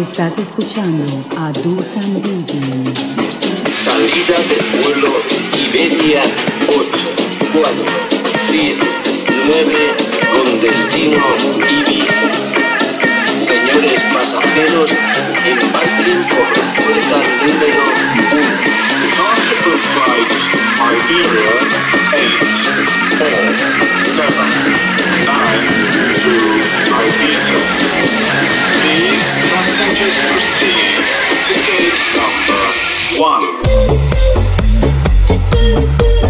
Estás escuchando a Dusan DJ. Salida del vuelo Iberia 8, 4, 7, 9 con destino Ibiza. Señores pasajeros, embarquen por la puerta número 1. Departure flight Iberia 8, 4, 7, 9 to Ibiza. Please, passengers proceed to gate number 1.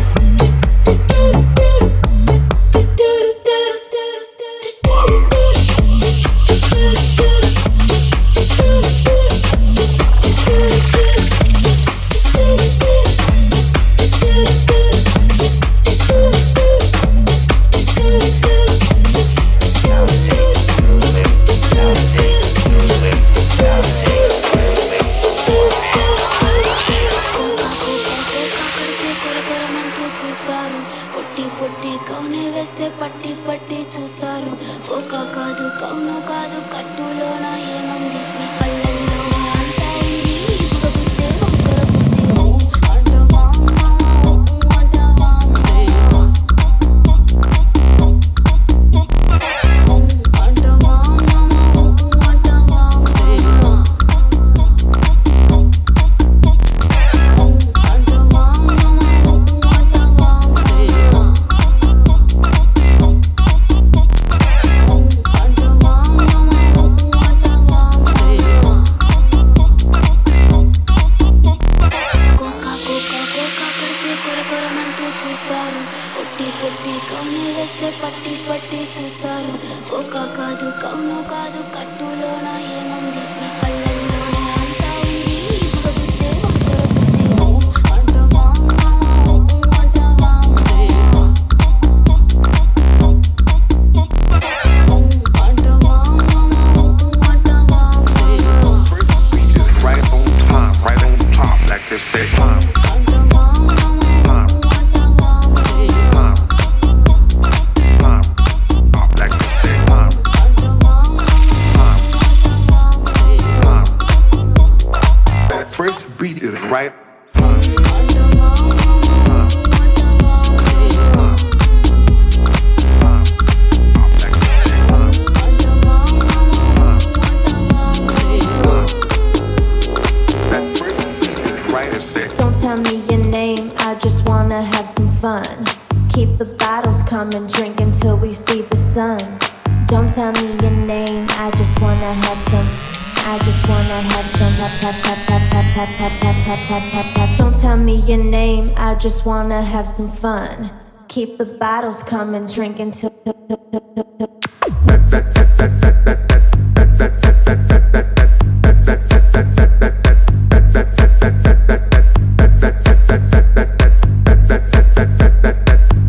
Don't tell me your name, I just wanna have some fun. Keep the bottles coming, drink until.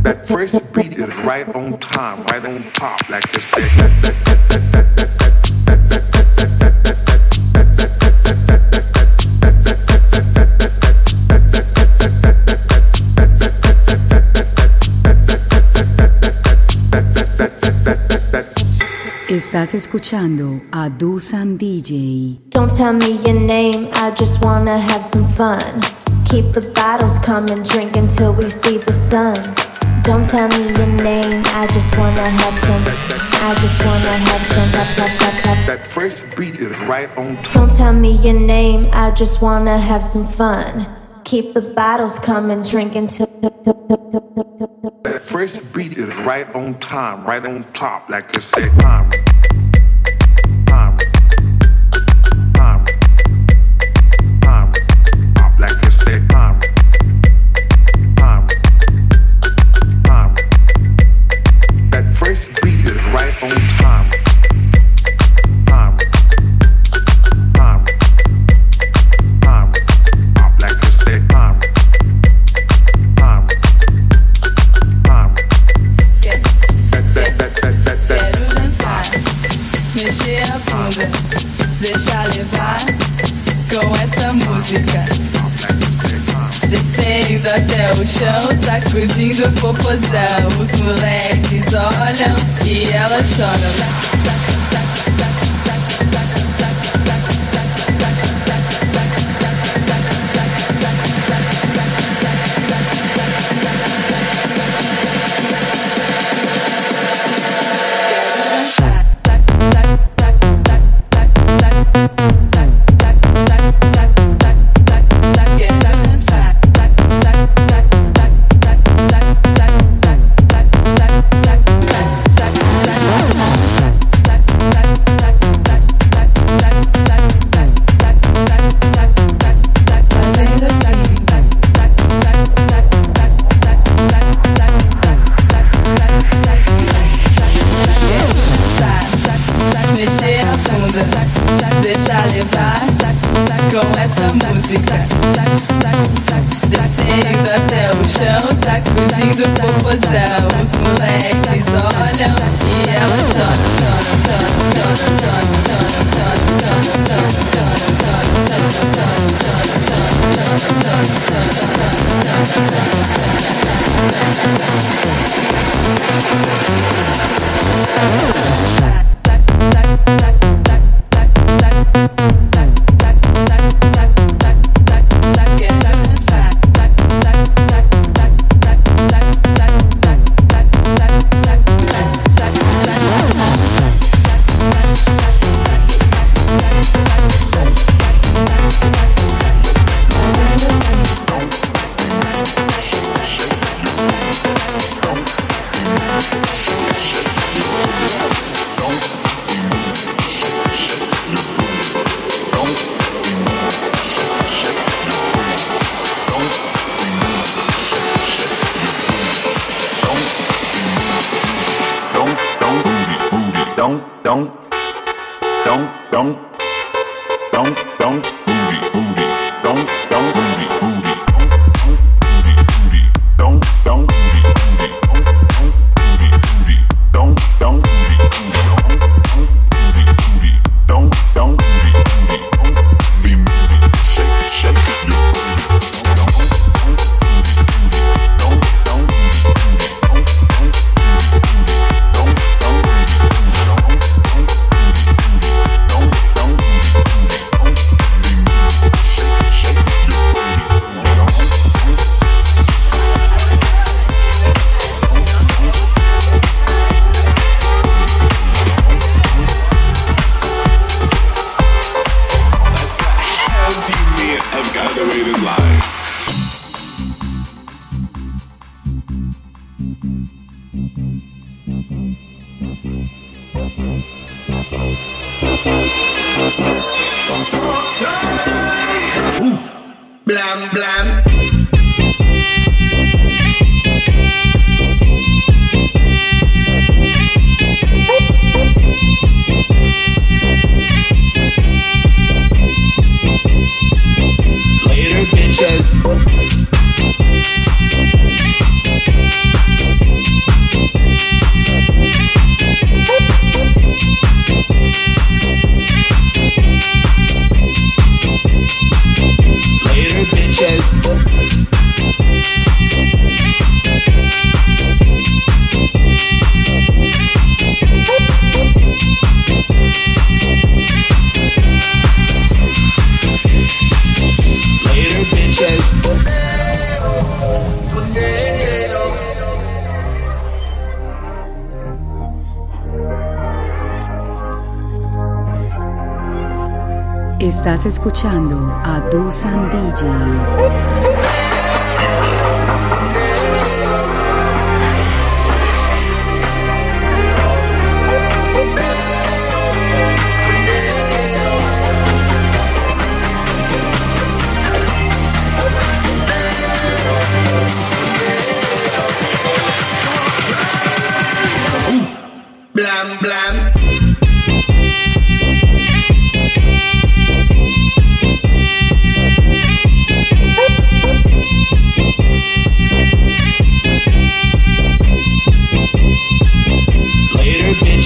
That first beat is right on time, right on top, like they Estás escuchando a Dusan DJ. Don't tell me your name, I just wanna have some fun. Keep the bottles coming, drink until we see the sun. Don't tell me your name, I just wanna have some. I just wanna have some. Pop, pop, pop, pop. That first beat is right on time. Don't tell me your name, I just wanna have some fun. Keep the bottles coming, drink until. That first beat is right on time, right on top, like they say. Time, time, chão, sacudindo popozão. Os moleques olham e elas choram. Estás escuchando a Dusan DJ. blam blam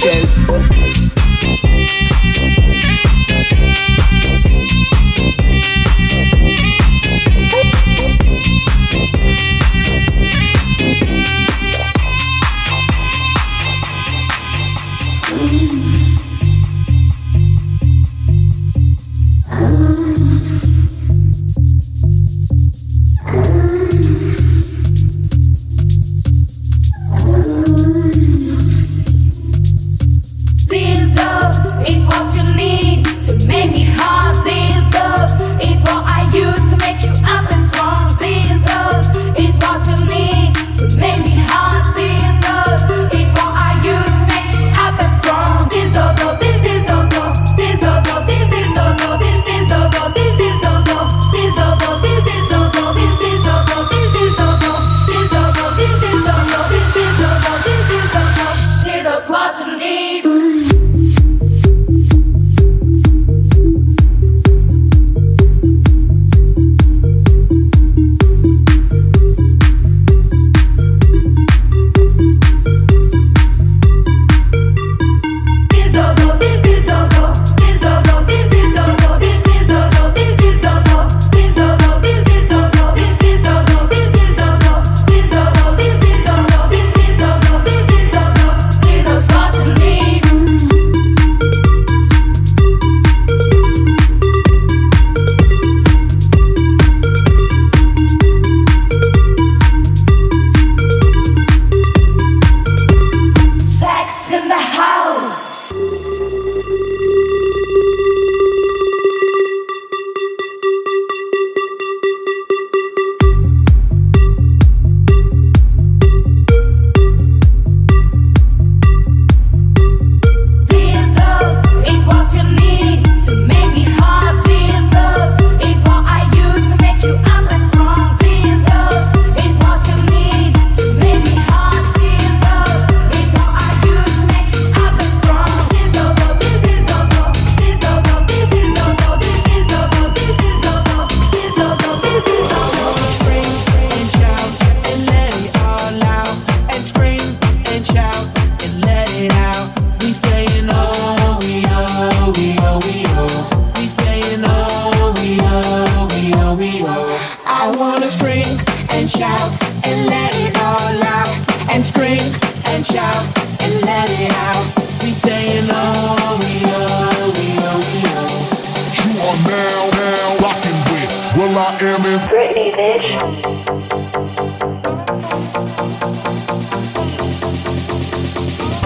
bitches.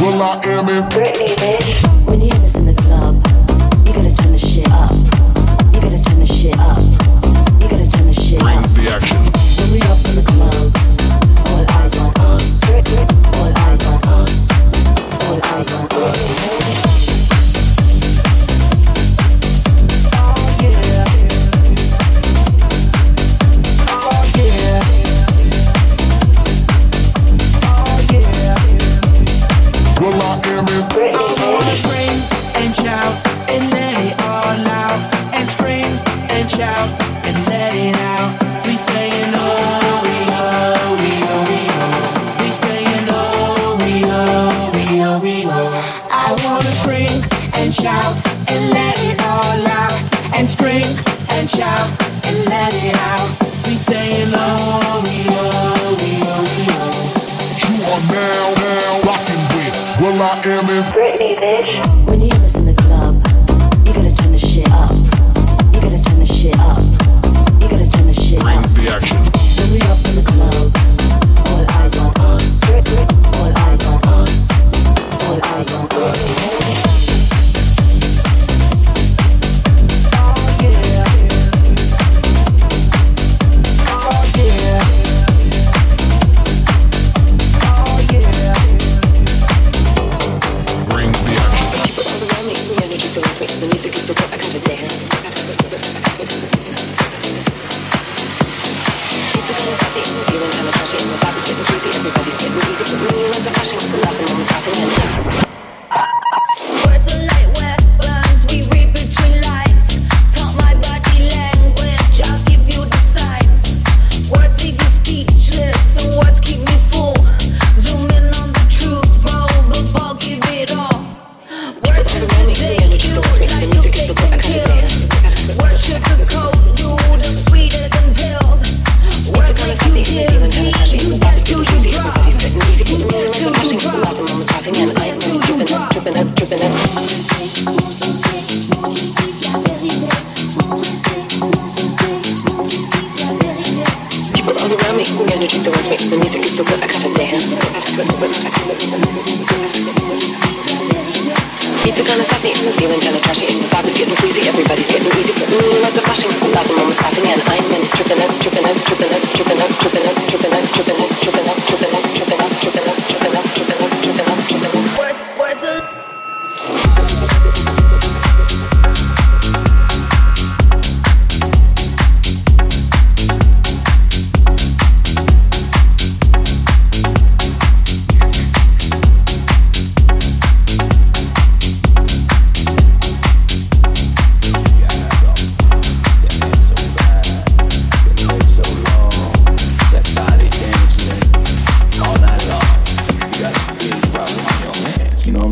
will.i.am in Britney, bitch. When you have this in the club, you gotta turn the shit up. You gotta turn the shit up. You gotta turn the shit up. Bring the action. When we up in the club. Everybody's getting creepy. everybody's getting greedy. The real and the flashing, the laughing, the laughing, and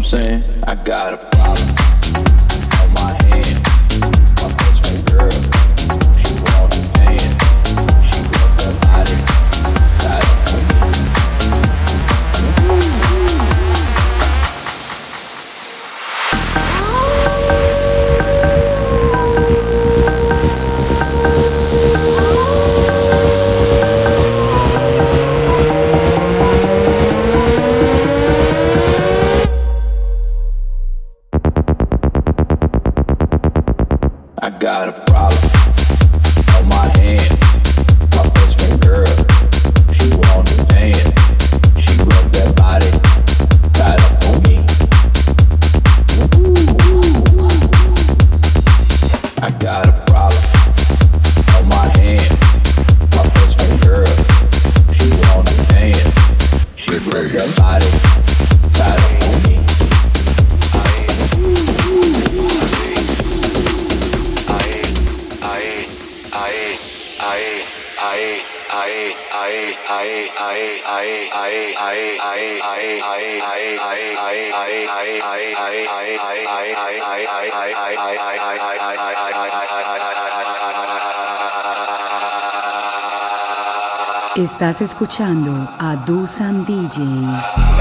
saying? I got a Estás escuchando a Dusan DJ.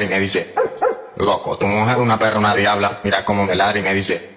y me dice, loco, tu mujer es una perra, una diabla, mira cómo me ladra y me dice,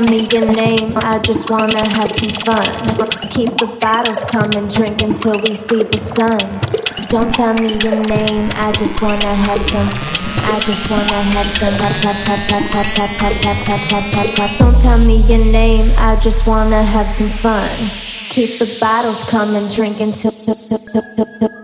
tell me your name. I just wanna have some fun. Keep the bottles coming, drink until we see the sun. Don't tell me your name. I just wanna have some. I just wanna have some. Don't tell me your name. I just wanna have some fun. Keep the bottles coming, drink until.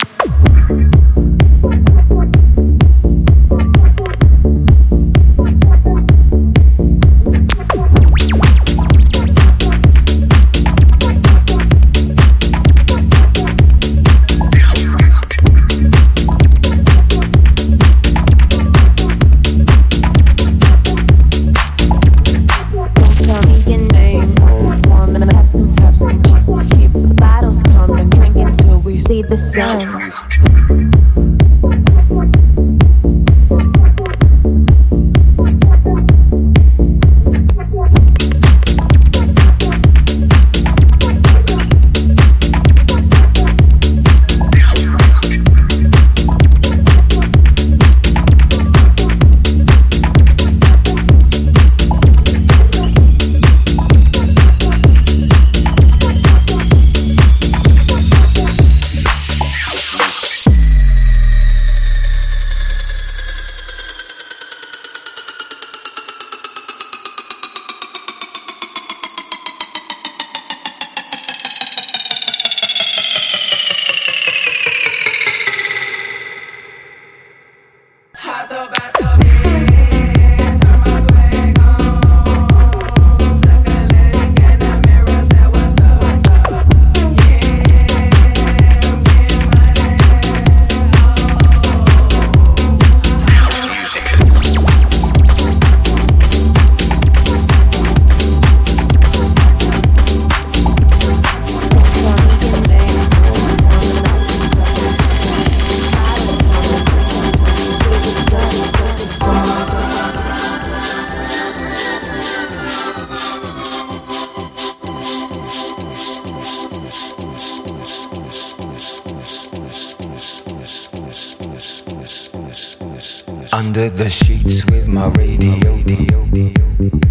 Under the sheets with my radio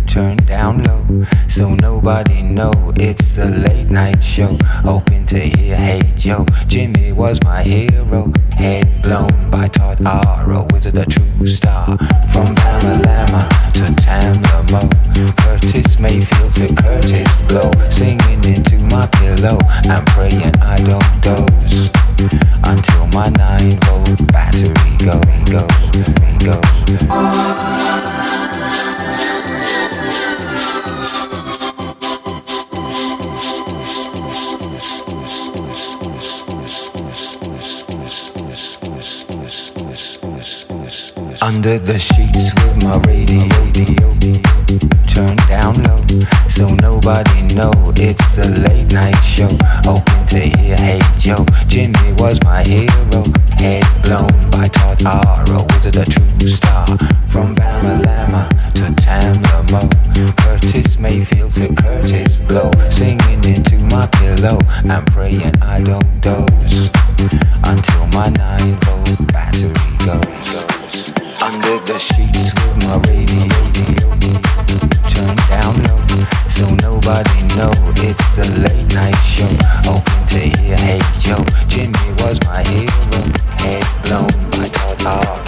turned down low, so nobody know it's the late night show. Hoping to hear, hey Joe, Jimmy was my hero. Head blown by Todd R, wizard, a true star. From Bamalama to Tamlamo, Under the sheets with my radio turned down low, so nobody know it's the late night show. Hoping to hear, hey Joe, Jimmy was my hero. Head blown by Todd R, wizard, a true star. From Bamalama to Tamlamo, Curtis Mayfield to Kurtis Blow, singing into my pillow. I'm praying I don't doze until my nine volt battery goes. Under the sheets with my radio turned down low, so nobody know it's the late night show. Hoping to hear, hey Joe, Jimmy was my hero. Head blown by Todd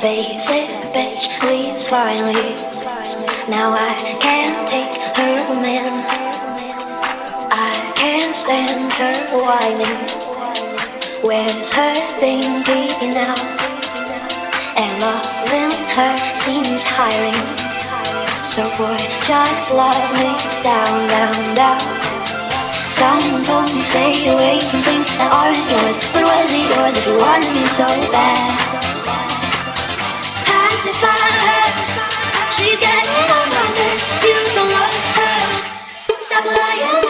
basic bitch leaves finally. Now I can't take her man. I can't stand her whining. Where's her baby now? And all in her seems tiring. So boy, just love me down, down, down. Someone told me stay away from things that aren't yours. But was it yours if you wanted me so bad? She's on my nerves. You don't love her. Stop lying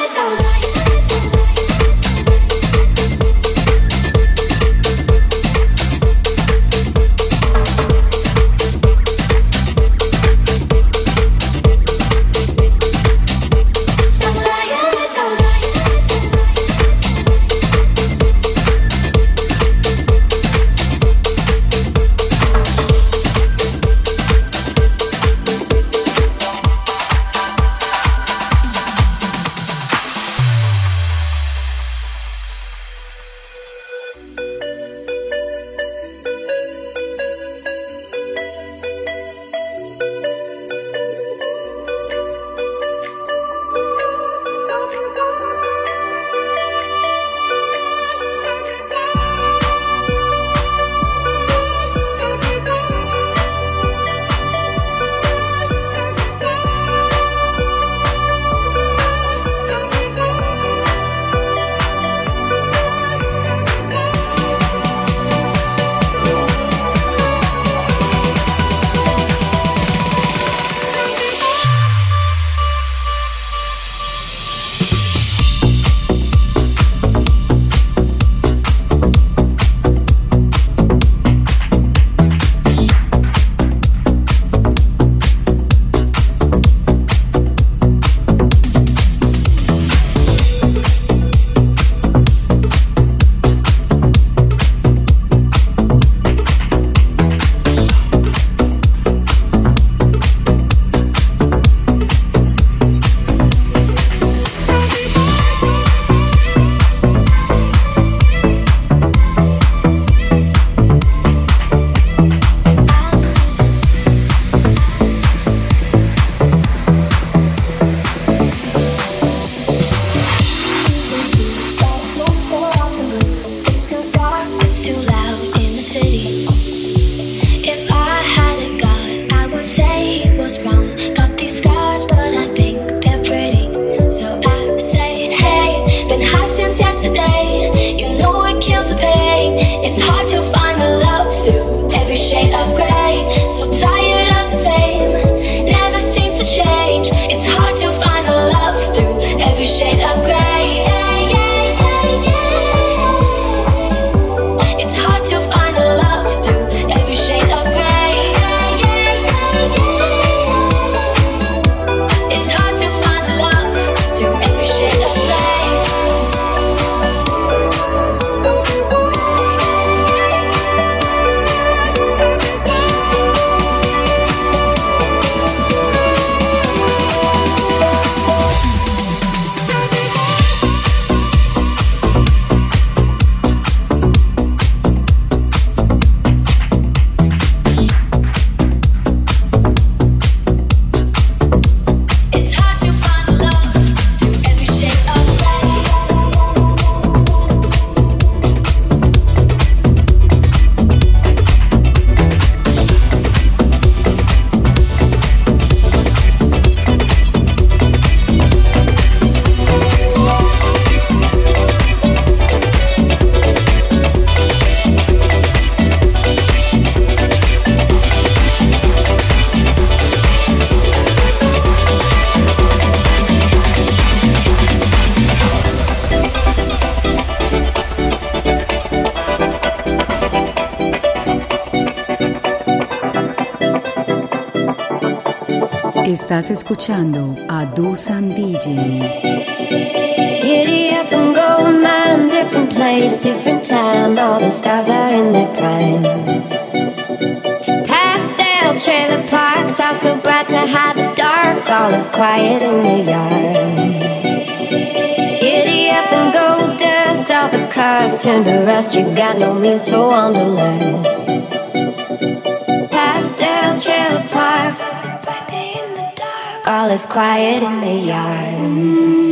Estás escuchando a Dusan DJ. Giddy up and go, man. Different place, different time. All the stars are in their prime. Pastel trailer parks are so bright to hide the dark. All is quiet in the yard. Giddy up and go, dust all the cars turn to rust. You got no means for wanderlust. All is quiet in the yard.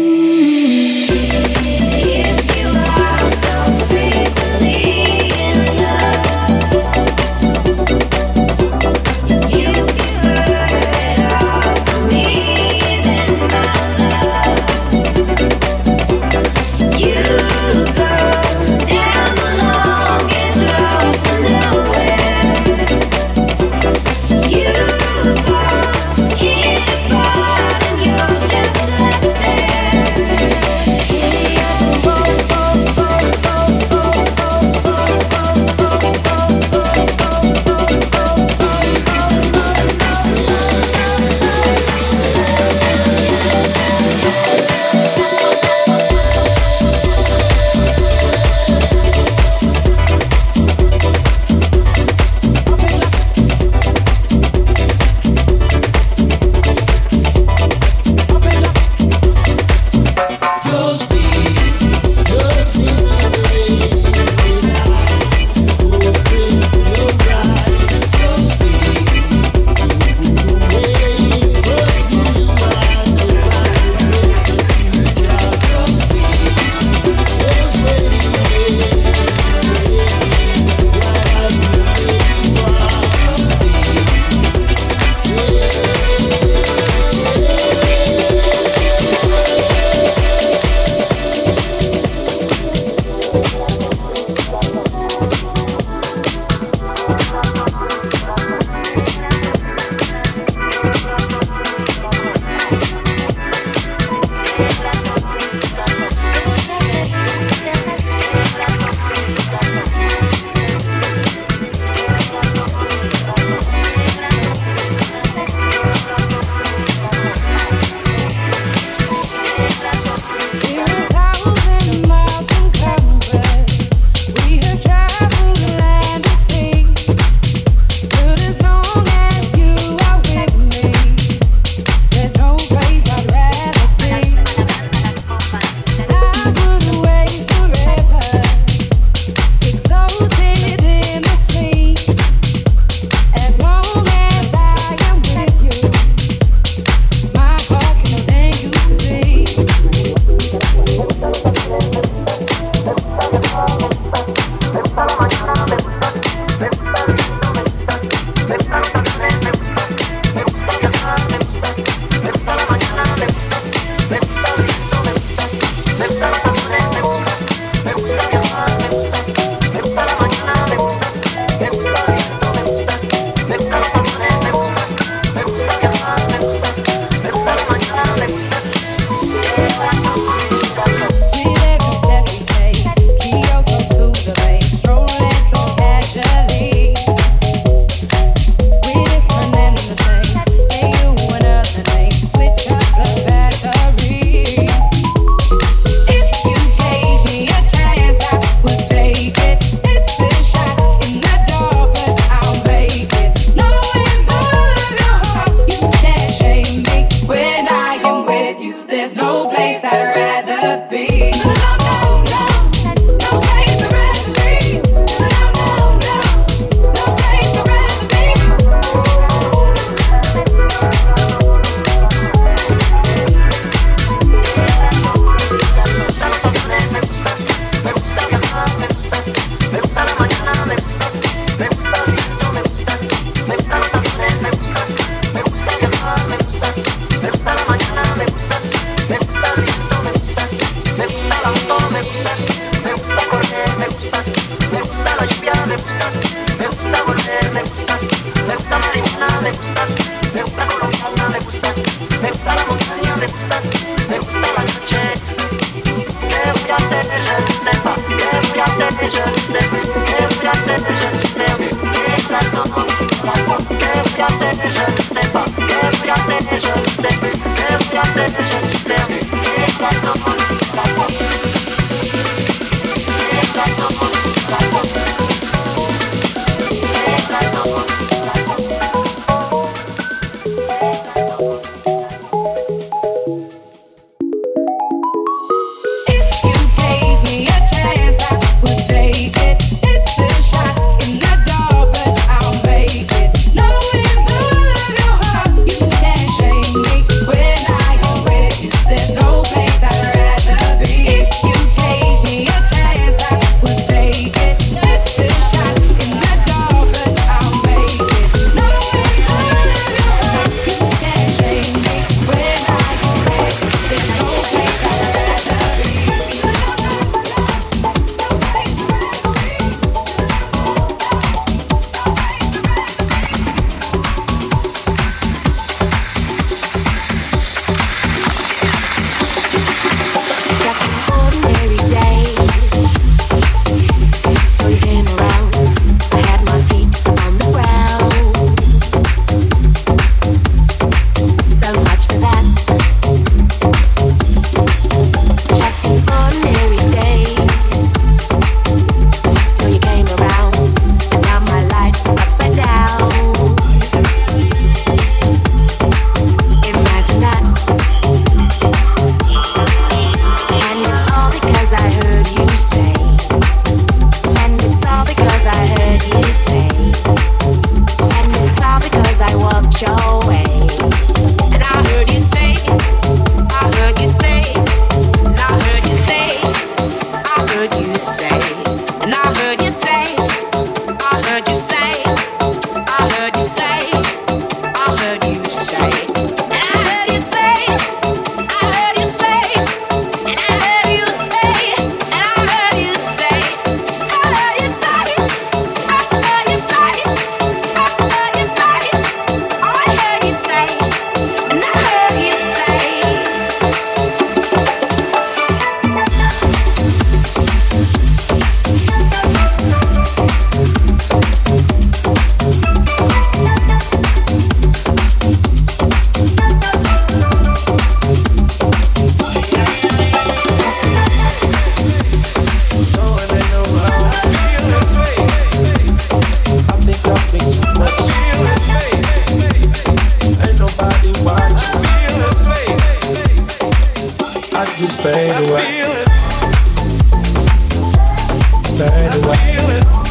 Fade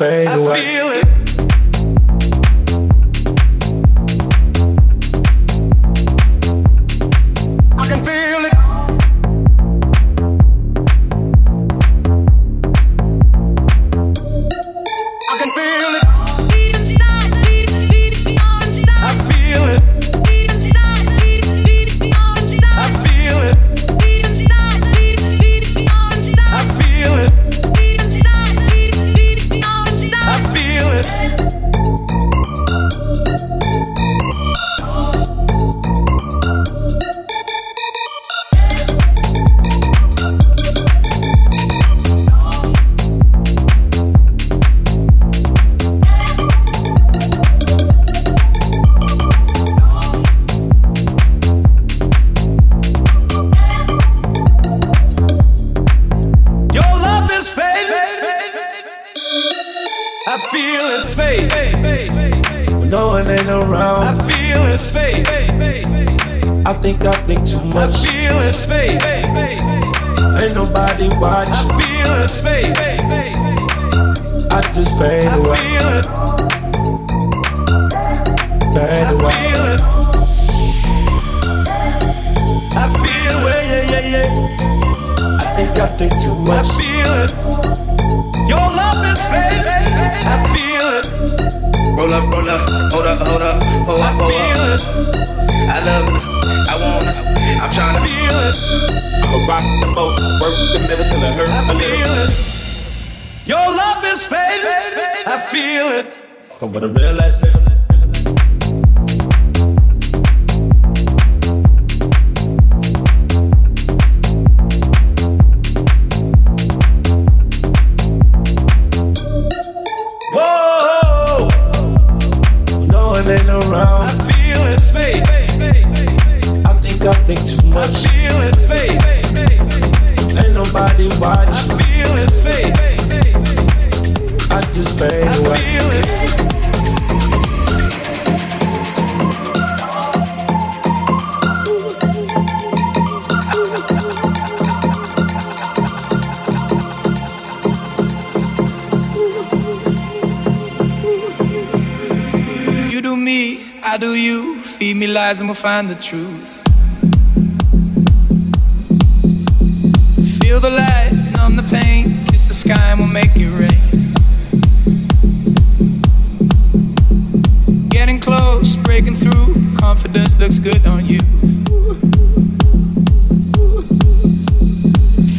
fade I away. Feel it fake. No one ain't around, I feel it fake. I think I think too much. I feel it fake. Ain't nobody I feel it fake. I just fade I away. feel it. Fade I away. feel it. I feel it. Yeah, yeah, yeah. I think I think too much. I feel it. Your love is fake. feel Roll up, roll up, hold up, hold up, hold up, hold up. I feel I love it, I want it, I'm trying to feel it. I'ma rock the boat, work the middle till it hurt a little. Your love is faded. I feel it. But with a real ass nigga. You do me, I do you. Feed me lies and we'll find the truth. Feel the light, numb the pain. Kiss the sky and we'll make it rain. Getting close, breaking through. Confidence looks good on you.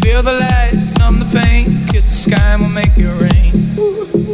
Feel the light, numb the pain. Kiss the sky and we'll make it rain.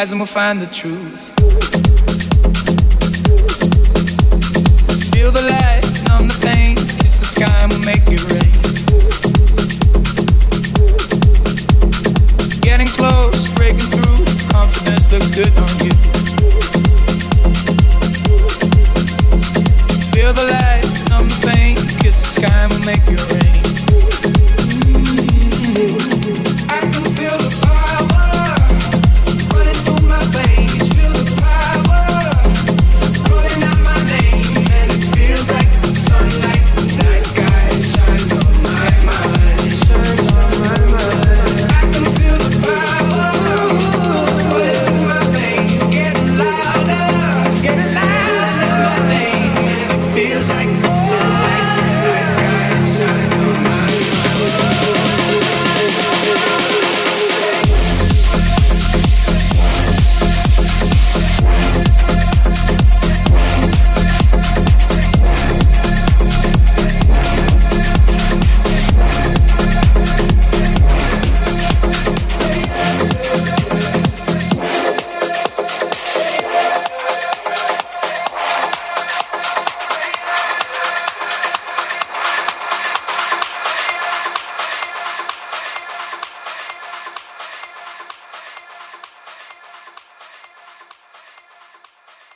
And we'll find the truth.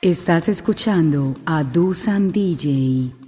Estás escuchando a Dusan DJ.